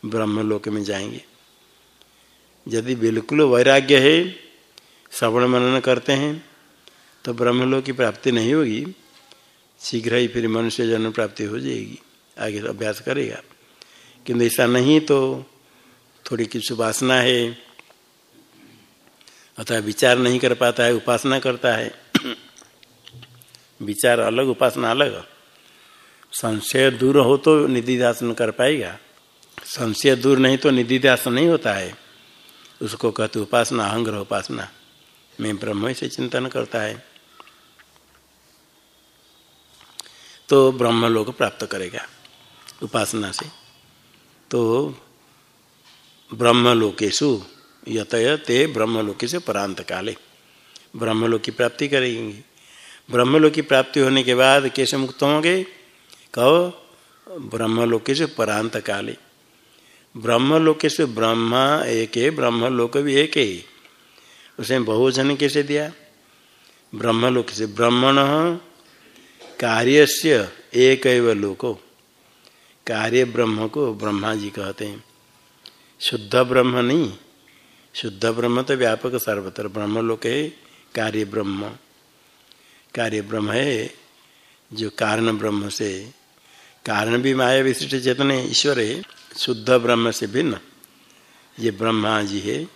ब्रह्मलोक में जाएँगे। यदि बिल्कुल वैराग्य है, श्रवण मनन करते हैं तो ब्रह्मलोक की प्राप्ति नहीं होगी, शीघ्र ही फिर मनुष्य जन्म प्राप्ति हो जाएगी, आगे अभ्यास करेगा। किंतु ऐसा नहीं तो थोड़ी किसी वासना है अथवा विचार नहीं कर पाता है, उपासना करता है। विचार अलग, उपासना अलग। संशय दूर हो तो निधि दासन कर पाएगा। संशय दूर नहीं तो निधि दासन नहीं होता है। उसको कहते उपासना, अहंग्रह उपासना। मैं ब्रह्म से चिंतन करता है। तो ब्रह्म लोग प्राप्त करेगा उपासना से। तो ब्रह्मलोकेशु यतय ते ब्रह्मलोकी से परांत काले। ब्रह्मलोक की प्राप्ति करेंगे। ब्रह्मलोक की प्राप्ति होने के बाद कैसे मुक्त होंगे? कहो, ब्रह्मलोक से परांत काले। ब्रह्मलोक से ब्रह्मा एक है, ब्रह्मलोक भी एक है। उसमें बहुवचन कैसे दिया? ब्रह्मलोक से ब्रह्मण कार्य से एक लोको। कार्य ब्रह्म को ब्रह्मा जी कहते हैं। शुद्ध ब्रह्म नहीं शुद्ध ब्रह्म तो व्यापक सर्वत्र। ब्रह्म लोक है कार्य ब्रह्म कार्य ब्रह्म है जो कारण ब्रह्म से। कारण भी माया विशिष्ट चेतन ईश्वर है, शुद्ध ब्रह्म से भिन्न। ये ब्रह्मा जी है,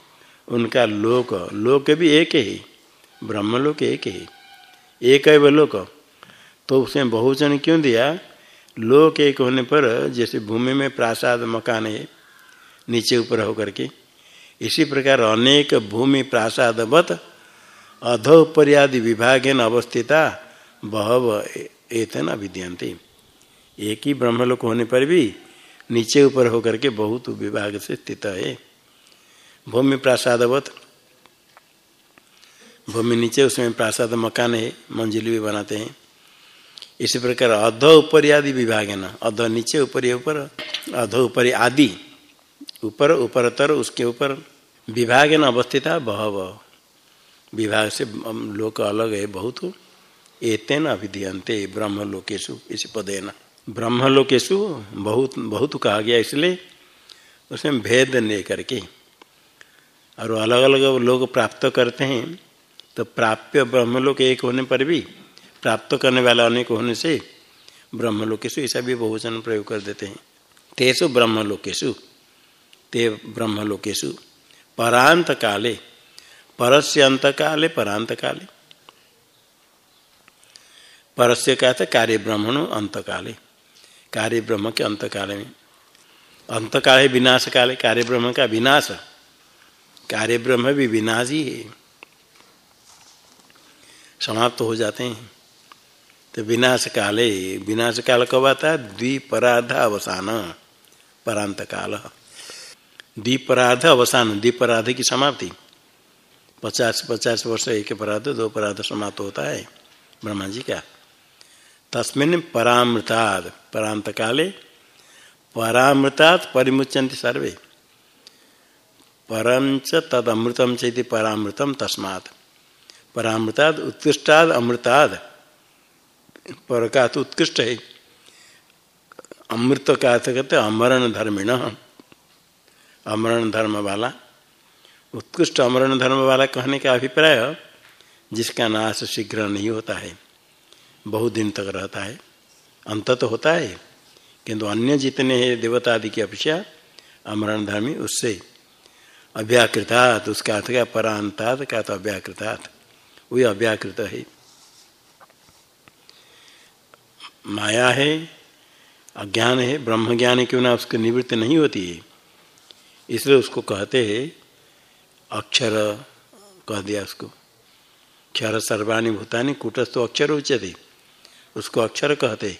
उनका लोक लोक भी एक है ब्रह्म लोक एक है। एक है वो लोक। तो उसने बहुवचन क्यों दिया? लोक एक होने पर जैसे भूमि में प्रासाद मकान है, नीचे ऊपर होकर के। इसी प्रकार अनेक भूमि प्रासादवत अधो पर्यादि विभाग अवस्थिता बहव एतन विद्यंते एक ही ब्रह्मलोक होने पर भी नीचे ऊपर होकर के बहुत विभाग से स्थित है। भूमि प्रासादवत। भूमि नीचे उसमें प्रासाद मकान है, मंजिल भी बनाते हैं। इसी प्रकार अध ऊपर आदि विभाग है ना, अध नीचे ऊपर ऊपर अध ऊपर आदि। ऊपर, ऊपरतर, उसके ऊपर विभाग न अवस्थित बहव। विभाग से लोक अलग है, बहुत। एतेन अभिधीयते ब्रह्म लोकेशु इसी पदेना। ब्रह्म लोकेशु बहुत बहुत कहा गया इसलिए, उसमें भेद ले करके। और अलग अलग लोग प्राप्त करते हैं तो प्राप्य ब्रह्मलोक एक होने पर भी, प्राप्त करने वाला अनेक होने से ब्रह्मलोकेशु ऐसा भी बहुवचन प्रयोग कर देते हैं। तेसु ब्रह्म ब्रह्मलोकेशु ते ब्रह्म ब्रह्मलोकेशु परांत काले परस्य अंत काले परांत काले परस्य का था कार्य ब्रह्मण अंत काले कार्य ब्रह्म के अंत काल में। अंत काल है विनाश काल कार्य ब्रह्म का विनाश। कार्य ब्रह्म भी विनाश ही है। समाप्त हो जाते हैं। तो विनाश काले विनाश काल कब आता है द्विपराध अवसान परांत काल द्विपराध अवसान द्विपराध की समाप्ति। पचास पचास वर्ष एक अपराध, दो अपराध समाप्त होता है। ब्रह्मा जी का तस्मिन परामृताद परांत काले परामृतात् परिमुच्यंति सर्वे। परंच तद अमृतम चेति परामृतम तस्मात्। परामृताद, उत्कृष्टाद, अमृताद। पर का उत्कृष्ट है। अमृत का अमरण धर्मिण अमरण धर्म वाला, उत्कृष्ट अमरण धर्म वाला कहने का अभिप्राय जिसका नाश शीघ्र नहीं होता है, बहुत दिन तक रहता है, अंत तो होता है, किंतु अन्य जितने हैं देवता आदि की अपेक्षा, अमरण धर्मी उससे अव्याकृतात्, उसका अर्थ क्या, परांतात क्या तो अव्याकृतात्, वही अव्याकृत है। माया है, अज्ञान है ब्रह्म ज्ञान है क्यों ना उसकी निवृत्ति नहीं होती है? इसलिए उसको कहते हैं अक्षर कह दिया उसको। क्षर सर्वाणी भूतानी तो अक्षर उच्चते उसको अक्षर कहते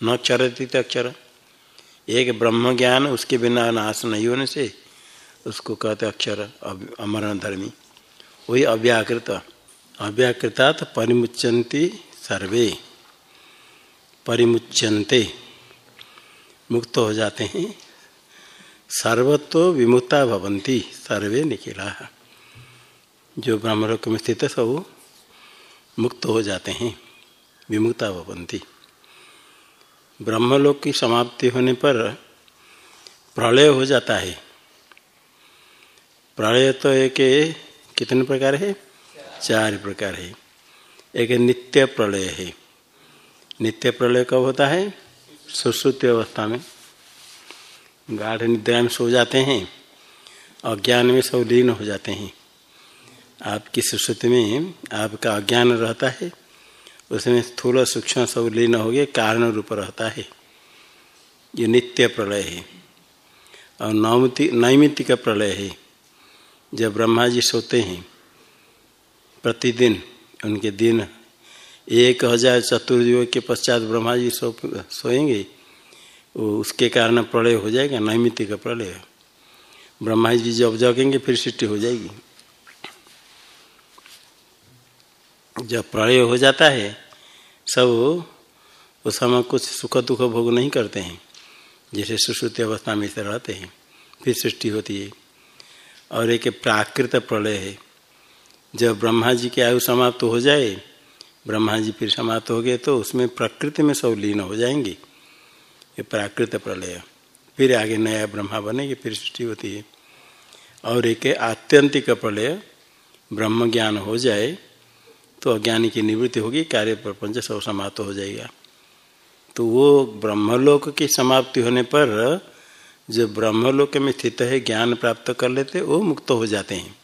न अक्षर अक्षर। एक ब्रह्म ज्ञान उसके बिना नाश नहीं होने से उसको कहते अक्षर अमरण धर्मी वही अव्याकृत। अव्याकृतात परिमुच्यंती सर्वे। परिमुच्यंते मुक्त हो जाते हैं। सर्वत्व विमुक्ता भवंती सर्वे निखिला। जो ब्रह्मलोक में स्थित है, सब मुक्त हो जाते हैं, विमुक्ता भवंती ब्रह्मलोक की समाप्ति होने पर प्रलय हो जाता है। प्रलय तो एक कितने प्रकार है? चार प्रकार है। एक नित्य प्रलय है। नित्य प्रलय कब होता है? सुश्रुति अवस्था में। गाढ़ निद्रा में सो जाते हैं अज्ञान में सब लीन हो जाते हैं। आपकी सुश्रुति में आपका अज्ञान रहता है, उसमें स्थूल सूक्ष्म सब लीन हो गए, कारण रूप रहता है। ये नित्य प्रलय है और नौमिति नैमित्तिक प्रलय है। जब ब्रह्मा जी सोते हैं, प्रतिदिन उनके दिन एक हज़ार चतुर्युग के पश्चात ब्रह्मा जी सो, सोएँगे उसके कारण प्रलय हो जाएगा, नैमित्तिक प्रलय ब्रह्मा जी जब जगेंगे, फिर सृष्टि हो जाएगी। जब प्रलय हो जाता है, सब उस समय कुछ सुख दुख भोग नहीं करते हैं। जैसे सुश्रुति अवस्था में से रहते हैं, फिर सृष्टि होती है। और एक प्राकृत प्रलय है। जब ब्रह्मा जी की आयु समाप्त हो जाए, ब्रह्मा जी फिर समाप्त हो गए तो उसमें प्रकृति में सब लीन हो जाएँगे। ये प्राकृत प्रलय। फिर आगे नया ब्रह्मा बनेगी फिर सृष्टि होती है। और एक आत्यंतिक प्रलय। ब्रह्म ज्ञान हो जाए तो अज्ञानी की निवृत्ति होगी, कार्य प्रपंच सब समाप्त हो जाएगा। तो वो ब्रह्मलोक की समाप्ति होने पर, जो ब्रह्मलोक में स्थित है, ज्ञान प्राप्त कर लेते, वो मुक्त हो जाते हैं।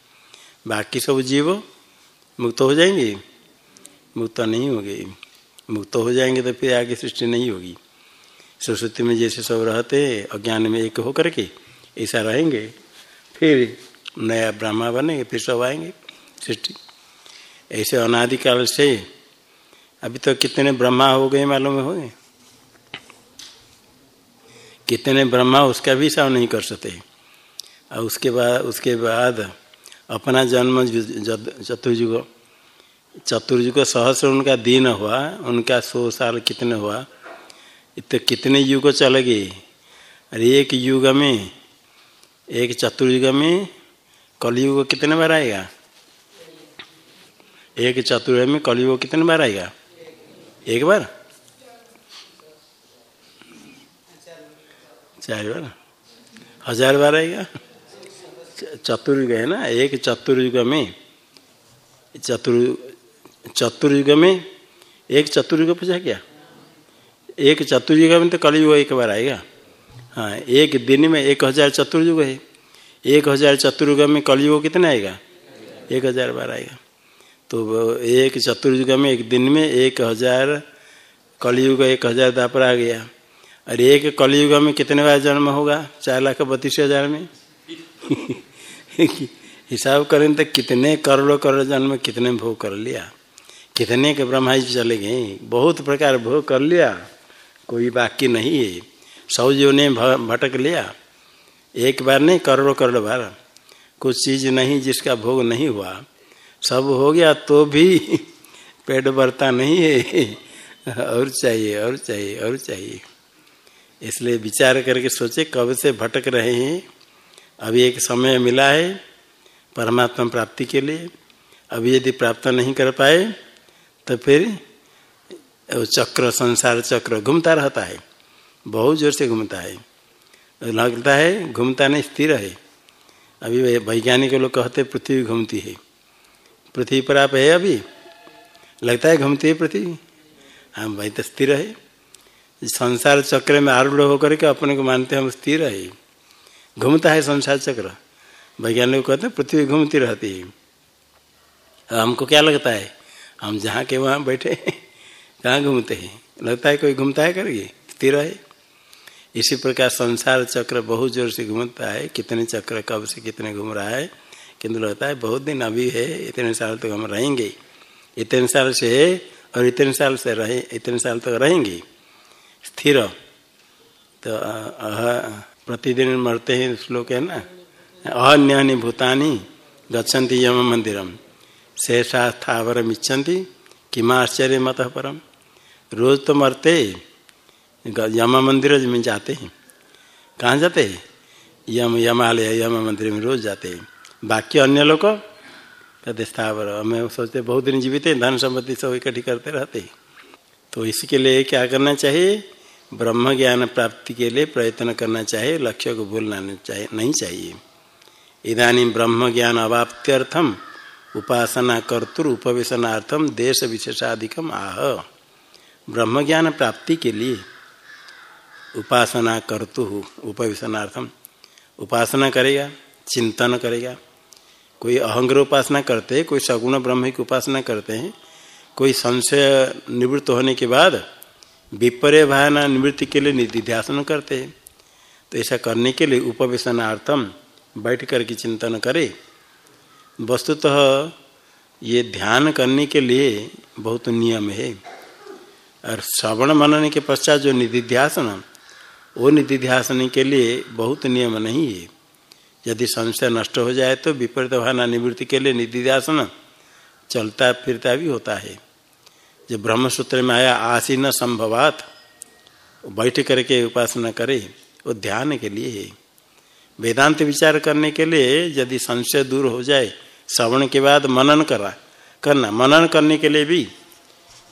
बाकी सब जीव मुक्त हो जाएँगे? मुक्त नहीं होंगे। मुक्त हो जाएँगे तो फिर आगे सृष्टि नहीं होगी। सरस्वती में जैसे सब रहते, अज्ञान में एक होकर के ऐसा रहेंगे, फिर नया ब्रह्मा बनेंगे फिर सब आएँगे। सृष्टि। ऐसे अनादिकाल से अभी तो कितने ब्रह्मा हो गए मालूम हो गए कितने ब्रह्मा उसका भी हिसाब नहीं कर सकते। और उसके बाद उसके बाद अपना जन्म चतुर्युग चतुर्युग सहस्र उनका दिन हुआ, उनका सौ साल कितने हुआ तो कितने युग चल गए अरे एक युग में, एक चतुर्युग में कलयुग कितने बार आएगा? एक चतुर्युग में कलयुग कितने बार आएगा? एक बार। चार बार। हज़ार बार आएगा? चतुर्युग है ना? एक चतुर्युग में चतुर् चतुर्युग में एक चतुर्युग पूछा क्या? एक चतुर्युग में तो कलयुग एक बार आएगा। हाँ एक दिन में एक हज़ार चतुर्युग है। एक हज़ार चतुर्युग में कलयुग कितना आएगा? एक हज़ार बार आएगा। तो एक चतुर्युग में एक दिन में एक हज़ार, कलयुग एक हज़ार दापर आ गया। और एक कलयुग में कितने बार जन्म होगा? चार लाख बत्तीस हज़ार में। हिसाब करें तो कितने करोड़ों करोड़ जन्म कितने भोग कर लिया। कितने के ब्रह्मा जी चले गए। बहुत प्रकार भोग कर लिया। कोई बाकी नहीं है। सौ जो ने भटक लिया। एक बार नहीं, करोड़ों करोड़ बार। कुछ चीज़ नहीं जिसका भोग नहीं हुआ। सब हो गया तो भी पेट भरता नहीं है। और चाहिए और चाहिए और चाहिए। इसलिए विचार करके सोचे, कब से भटक रहे हैं। अभी एक समय मिला है परमात्मा प्राप्ति के लिए। अभी यदि प्राप्त नहीं कर पाए तो फिर चक्र, संसार चक्र घूमता रहता है। बहुत ज़ोर से घूमता है। लगता है घूमता नहीं, स्थिर है। अभी वैज्ञानिक लोग कहते पृथ्वी घूमती है। पृथ्वी पर आप है अभी? लगता है घूमती है पृथ्वी? हाँ भाई तो स्थिर है। संसार चक्र में आरूढ़ होकर के अपने को मानते हम स्थिर है। घूमता है संसार चक्र। वैज्ञानिक कहते हैं, पृथ्वी घूमती रहती है। हमको क्या लगता है? हम जहाँ के वहाँ बैठे कहाँ घूमते हैं? लगता है कोई घूमता है करके? स्थिर है। इसी प्रकार संसार चक्र बहुत ज़ोर से घूमता है। कितने चक्र, कब से कितने घूम रहा है? किंतु लगता है बहुत दिन अभी है, इतने साल तक हम रहेंगे। इतने साल से है और इतने साल से रहे, इतने साल तक रहेंगे। स्थिर। तो अह, प्रतिदिन मरते हैं श्लोक है ना? अन्य भूतानी गच्छन्ति यम मंदिरम। शेषा स्थावरम इच्छन्ति किमाश्चर्य मत परम? रोज तो मरते यम मंदिर में जाते हैं। कहाँ जाते हैं? यम, यमालय, यम मंदिर में रोज जाते हैं। बाकी अन्य लोग कहते स्थावर, हमें सोचते बहुत दिन जीवित है, धन संपत्ति सब इकट्ठी करते रहते हैं। तो इसके लिए क्या करना चाहिए? ब्रह्म ज्ञान प्राप्ति के लिए प्रयत्न करना चाहिए, लक्ष्य को भूलना चाहिए, नहीं चाहिए। इधानी ब्रह्म ज्ञान अवाप्त्यर्थम उपासना कर्तुर उपवेशनार्थम देश विशेषाधिकम आह। ब्रह्म ज्ञान प्राप्ति के लिए उपासना कर्तु उपवेशनार्थम उपासना करेगा, चिंतन करेगा। कोई अहंग्र उपासना करते हैं, कोई सगुण ब्रह्म की उपासना करते हैं, कोई संशय निवृत्त होने के बाद विपर्य भावना निवृत्ति के लिए निधिध्यासन करते हैं। तो ऐसा करने के लिए उपवेशनार्थम बैठ कर के चिंतन करे। वस्तुतः तो ये ध्यान करने के लिए बहुत नियम है। और श्रवण मनने के पश्चात जो निधिध्यासन, वो निधिध्यासन के लिए बहुत नियम नहीं है। यदि संशय नष्ट हो जाए तो विपरीत भावना निवृत्ति के लिए निधिध्यासन चलता फिरता भी होता है। जो ब्रह्मसूत्र में आया आसीन संभवात बैठ करके उपासना करे, वो ध्यान के लिए है। वेदांत विचार करने के लिए यदि संशय दूर हो जाए, श्रवण के बाद मनन करा, करना। मनन करने के लिए भी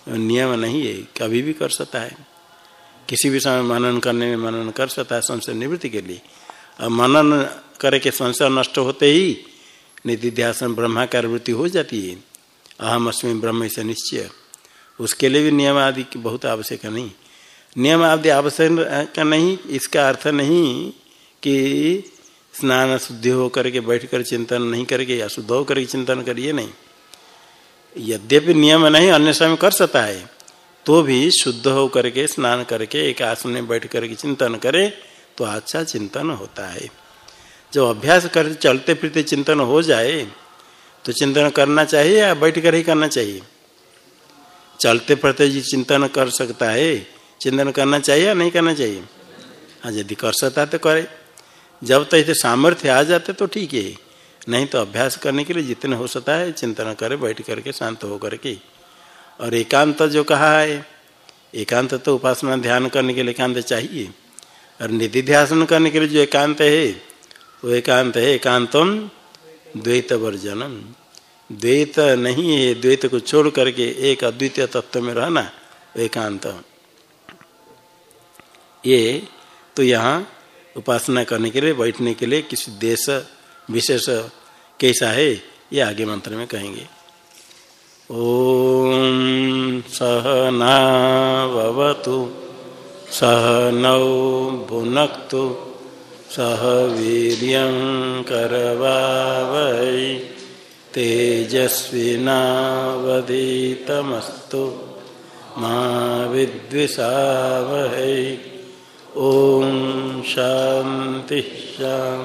नियम नहीं है, कभी भी कर सकता है। किसी भी समय मनन करने में मनन कर सकता है संशय निवृत्ति के लिए। और मनन करके संशय नष्ट होते ही निधिध्यासन ब्रह्माकार वृत्ति हो जाती है। अहम अस्मी ब्रह्म से निश्चय। उसके लिए भी नियम आदि की बहुत आवश्यक नहीं। नियम आदि आवश्यक नहीं, इसका अर्थ नहीं कि स्नान शुद्धि होकर के बैठ कर चिंतन नहीं करके या शुद्ध होकर चिंतन करिए, नहीं। यद्यपि नियम नहीं, अन्य समय कर सकता है। तो भी शुद्ध हो करके, स्नान करके, एक आसन में बैठ करके चिंतन करे तो अच्छा चिंतन होता है। जब अभ्यास कर, चलते फिरते चिंतन हो जाए तो चिंतन करना चाहिए या बैठ कर ही करना चाहिए? चलते फिरते जी चिंतन कर सकता है। चिंतन करना चाहिए या नहीं करना चाहिए? हाँ यदि कर सकता है तो करे। जब तक तो सामर्थ्य आ जाते तो ठीक है। नहीं तो अभ्यास करने के लिए जितने हो सकता है, चिंतन करे, बैठ करके शांत हो करके और एकांत जो कहा है, एकांत तो उपासना ध्यान करने के लिए एकांत चाहिए। और निधि ध्यान करने के लिए जो एकांत है, वो एकांत है एकांतम द्वैत वर्जनम। द्वैत नहीं है, द्वैत को छोड़ करके एक अद्वितीय तत्व में रहना, एकांत। ये तो यहाँ उपासना करने के लिए, बैठने के लिए किसी देश विशेष कैसा है, ये आगे मंत्र में कहेंगे। ओम सहनावतु सह नौ भुनक्तु, सह वीर करवावै, तेजस्विनावधीतमस्तु, मा विद्विषावहै। ओम शांति शांति